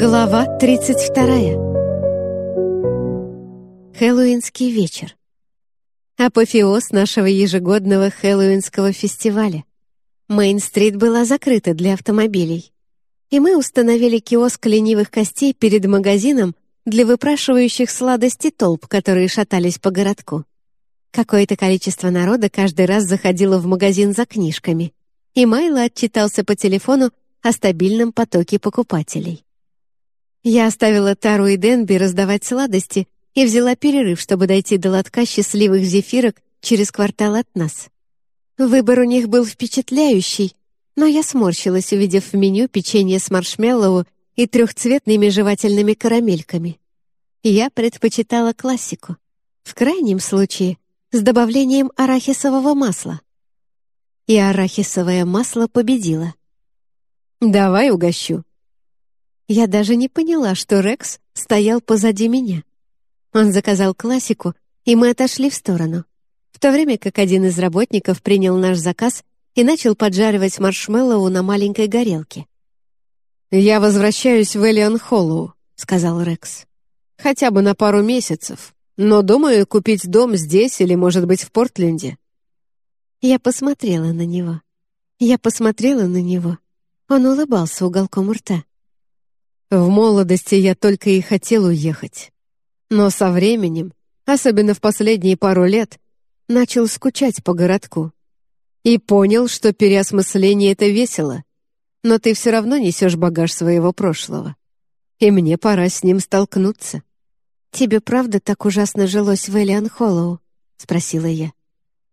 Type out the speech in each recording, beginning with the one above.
Глава 32. Хэллоуинский вечер. Апофеоз нашего ежегодного хэллоуинского фестиваля. Мейн-стрит была закрыта для автомобилей. И мы установили киоск ленивых костей перед магазином для выпрашивающих сладости толп, которые шатались по городку. Какое-то количество народа каждый раз заходило в магазин за книжками, и Майло отчитался по телефону о стабильном потоке покупателей. Я оставила Тару и Денби раздавать сладости и взяла перерыв, чтобы дойти до лотка счастливых зефирок через квартал от нас. Выбор у них был впечатляющий, но я сморщилась, увидев в меню печенье с маршмеллоу и трехцветными жевательными карамельками. Я предпочитала классику. В крайнем случае, с добавлением арахисового масла. И арахисовое масло победило. «Давай угощу», я даже не поняла, что Рекс стоял позади меня. Он заказал классику, и мы отошли в сторону, в то время как один из работников принял наш заказ и начал поджаривать маршмеллоу на маленькой горелке. «Я возвращаюсь в Элион Холлоу», — сказал Рекс. «Хотя бы на пару месяцев, но думаю купить дом здесь или, может быть, в Портленде». Я посмотрела на него. Я посмотрела на него. Он улыбался уголком рта. В молодости я только и хотел уехать. Но со временем, особенно в последние пару лет, начал скучать по городку. И понял, что переосмысление — это весело, но ты все равно несешь багаж своего прошлого. И мне пора с ним столкнуться. «Тебе правда так ужасно жилось в Элиан Холлоу?» — спросила я.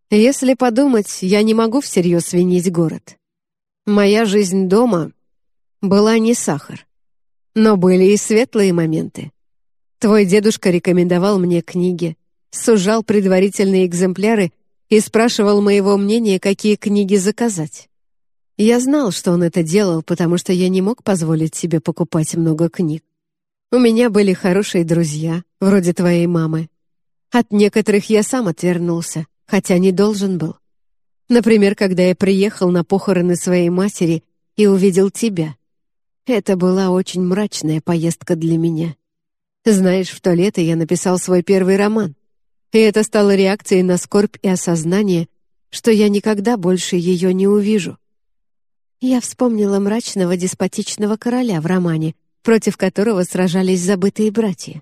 «Если подумать, я не могу всерьез винить город. Моя жизнь дома была не сахар. Но были и светлые моменты. Твой дедушка рекомендовал мне книги, сужал предварительные экземпляры и спрашивал моего мнения, какие книги заказать. Я знал, что он это делал, потому что я не мог позволить себе покупать много книг. У меня были хорошие друзья, вроде твоей мамы. От некоторых я сам отвернулся, хотя не должен был. Например, когда я приехал на похороны своей матери и увидел тебя. Это была очень мрачная поездка для меня. Знаешь, в то лето я написал свой первый роман, и это стало реакцией на скорбь и осознание, что я никогда больше ее не увижу. Я вспомнила мрачного деспотичного короля в романе, против которого сражались забытые братья.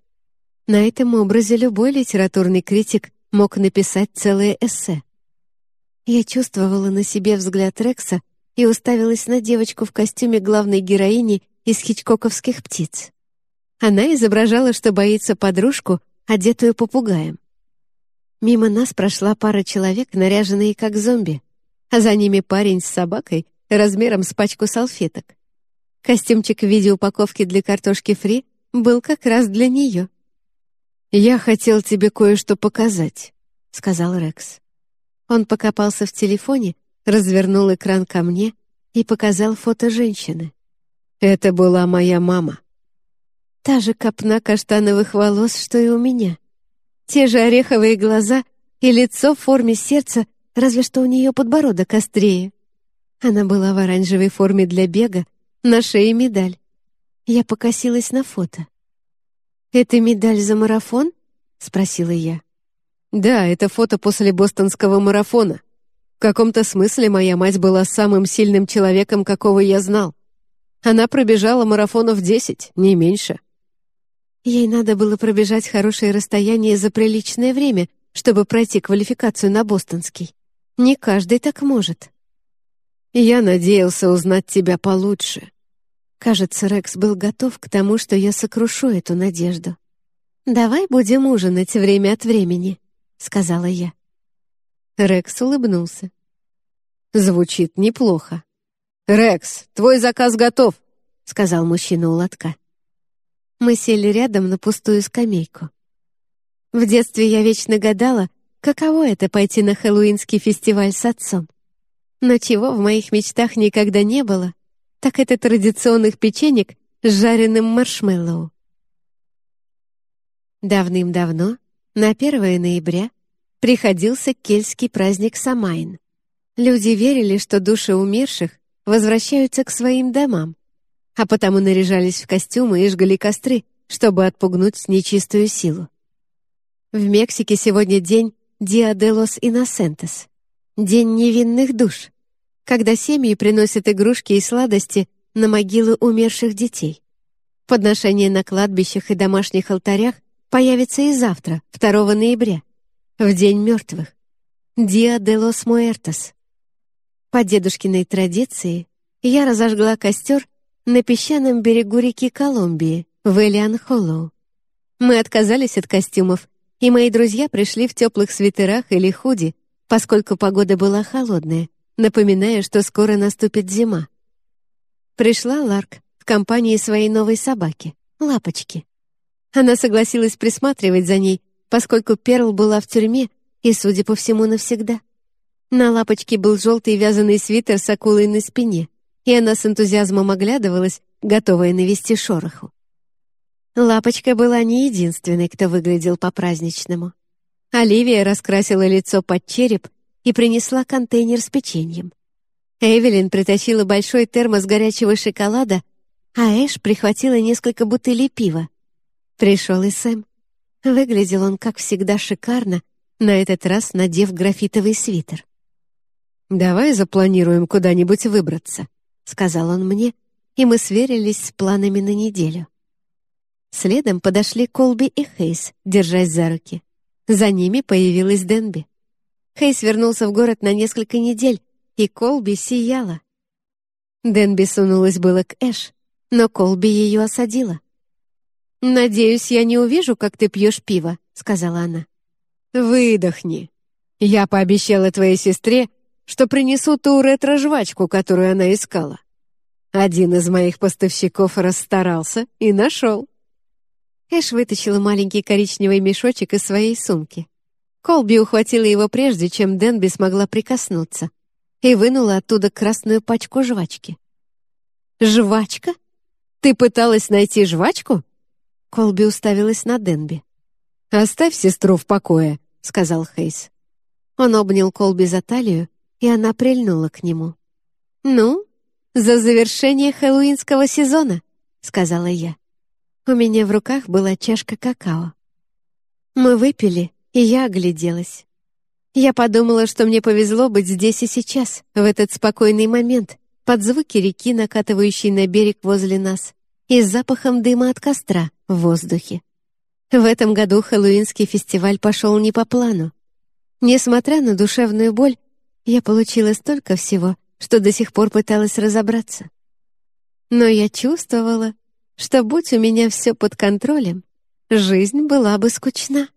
На этом образе любой литературный критик мог написать целое эссе. Я чувствовала на себе взгляд Рекса и уставилась на девочку в костюме главной героини из хичкоковских птиц. Она изображала, что боится подружку, одетую попугаем. Мимо нас прошла пара человек, наряженные как зомби, а за ними парень с собакой размером с пачку салфеток. Костюмчик в виде упаковки для картошки фри был как раз для нее. «Я хотел тебе кое-что показать», — сказал Рекс. Он покопался в телефоне развернул экран ко мне и показал фото женщины. Это была моя мама. Та же копна каштановых волос, что и у меня. Те же ореховые глаза и лицо в форме сердца, разве что у нее подбородок острее. Она была в оранжевой форме для бега, на шее медаль. Я покосилась на фото. «Это медаль за марафон?» — спросила я. «Да, это фото после бостонского марафона», каком-то смысле моя мать была самым сильным человеком, какого я знал. Она пробежала марафонов десять, не меньше. Ей надо было пробежать хорошее расстояние за приличное время, чтобы пройти квалификацию на бостонский. Не каждый так может. Я надеялся узнать тебя получше. Кажется, Рекс был готов к тому, что я сокрушу эту надежду. «Давай будем ужинать время от времени», — сказала я. Рекс улыбнулся. «Звучит неплохо». «Рекс, твой заказ готов», — сказал мужчина у лотка. Мы сели рядом на пустую скамейку. В детстве я вечно гадала, каково это пойти на хэллоуинский фестиваль с отцом. Но чего в моих мечтах никогда не было, так это традиционных печенек с жареным маршмеллоу. Давным-давно, на 1 ноября, приходился кельтский праздник Самайн. Люди верили, что души умерших возвращаются к своим домам. а потому наряжались в костюмы и жгли костры, чтобы отпугнуть нечистую силу. В Мексике сегодня день Диа де лос Иносентес, день невинных душ, когда семьи приносят игрушки и сладости на могилы умерших детей. Подношение на кладбищах и домашних алтарях появится и завтра, 2 ноября, в День мертвых. Диа де лос Муэртос. По дедушкиной традиции я разожгла костер на песчаном берегу реки Колумбии, в Элиан-Холлоу. Мы отказались от костюмов, и мои друзья пришли в теплых свитерах или худи, поскольку погода была холодная, напоминая, что скоро наступит зима. Пришла Ларк в компании своей новой собаки, Лапочки. Она согласилась присматривать за ней, поскольку Перл была в тюрьме и, судя по всему, навсегда. На Лапочке был желтый вязаный свитер с акулой на спине, и она с энтузиазмом оглядывалась, готовая навести шороху. Лапочка была не единственной, кто выглядел по-праздничному. Оливия раскрасила лицо под череп и принесла контейнер с печеньем. Эвелин притащила большой термос горячего шоколада, а Эш прихватила несколько бутылей пива. Пришел и Сэм. Выглядел он, как всегда, шикарно, на этот раз надев графитовый свитер. «Давай запланируем куда-нибудь выбраться», — сказал он мне, и мы сверились с планами на неделю. Следом подошли Колби и Хейс, держась за руки. За ними появилась Денби. Хейс вернулся в город на несколько недель, и Колби сияла. Денби сунулась было к Эш, но Колби ее осадила. «Надеюсь, я не увижу, как ты пьешь пиво», — сказала она. «Выдохни. Я пообещала твоей сестре, что принесу ту ретро-жвачку, которую она искала. Один из моих поставщиков расстарался и нашел. Эш вытащила маленький коричневый мешочек из своей сумки. Колби ухватила его прежде, чем Денби смогла прикоснуться, и вынула оттуда красную пачку жвачки. «Жвачка? Ты пыталась найти жвачку?» Колби уставилась на Денби. «Оставь сестру в покое», — сказал Хейс. Он обнял Колби за талию, и она прильнула к нему. «Ну, за завершение хэллоуинского сезона», — сказала я. У меня в руках была чашка какао. Мы выпили, и я огляделась. Я подумала, что мне повезло быть здесь и сейчас, в этот спокойный момент, под звуки реки, накатывающей на берег возле нас, и с запахом дыма от костра в воздухе. В этом году хэллоуинский фестиваль пошел не по плану. Несмотря на душевную боль, я получила столько всего, что до сих пор пыталась разобраться. Но я чувствовала, что, будь у меня все под контролем, жизнь была бы скучна.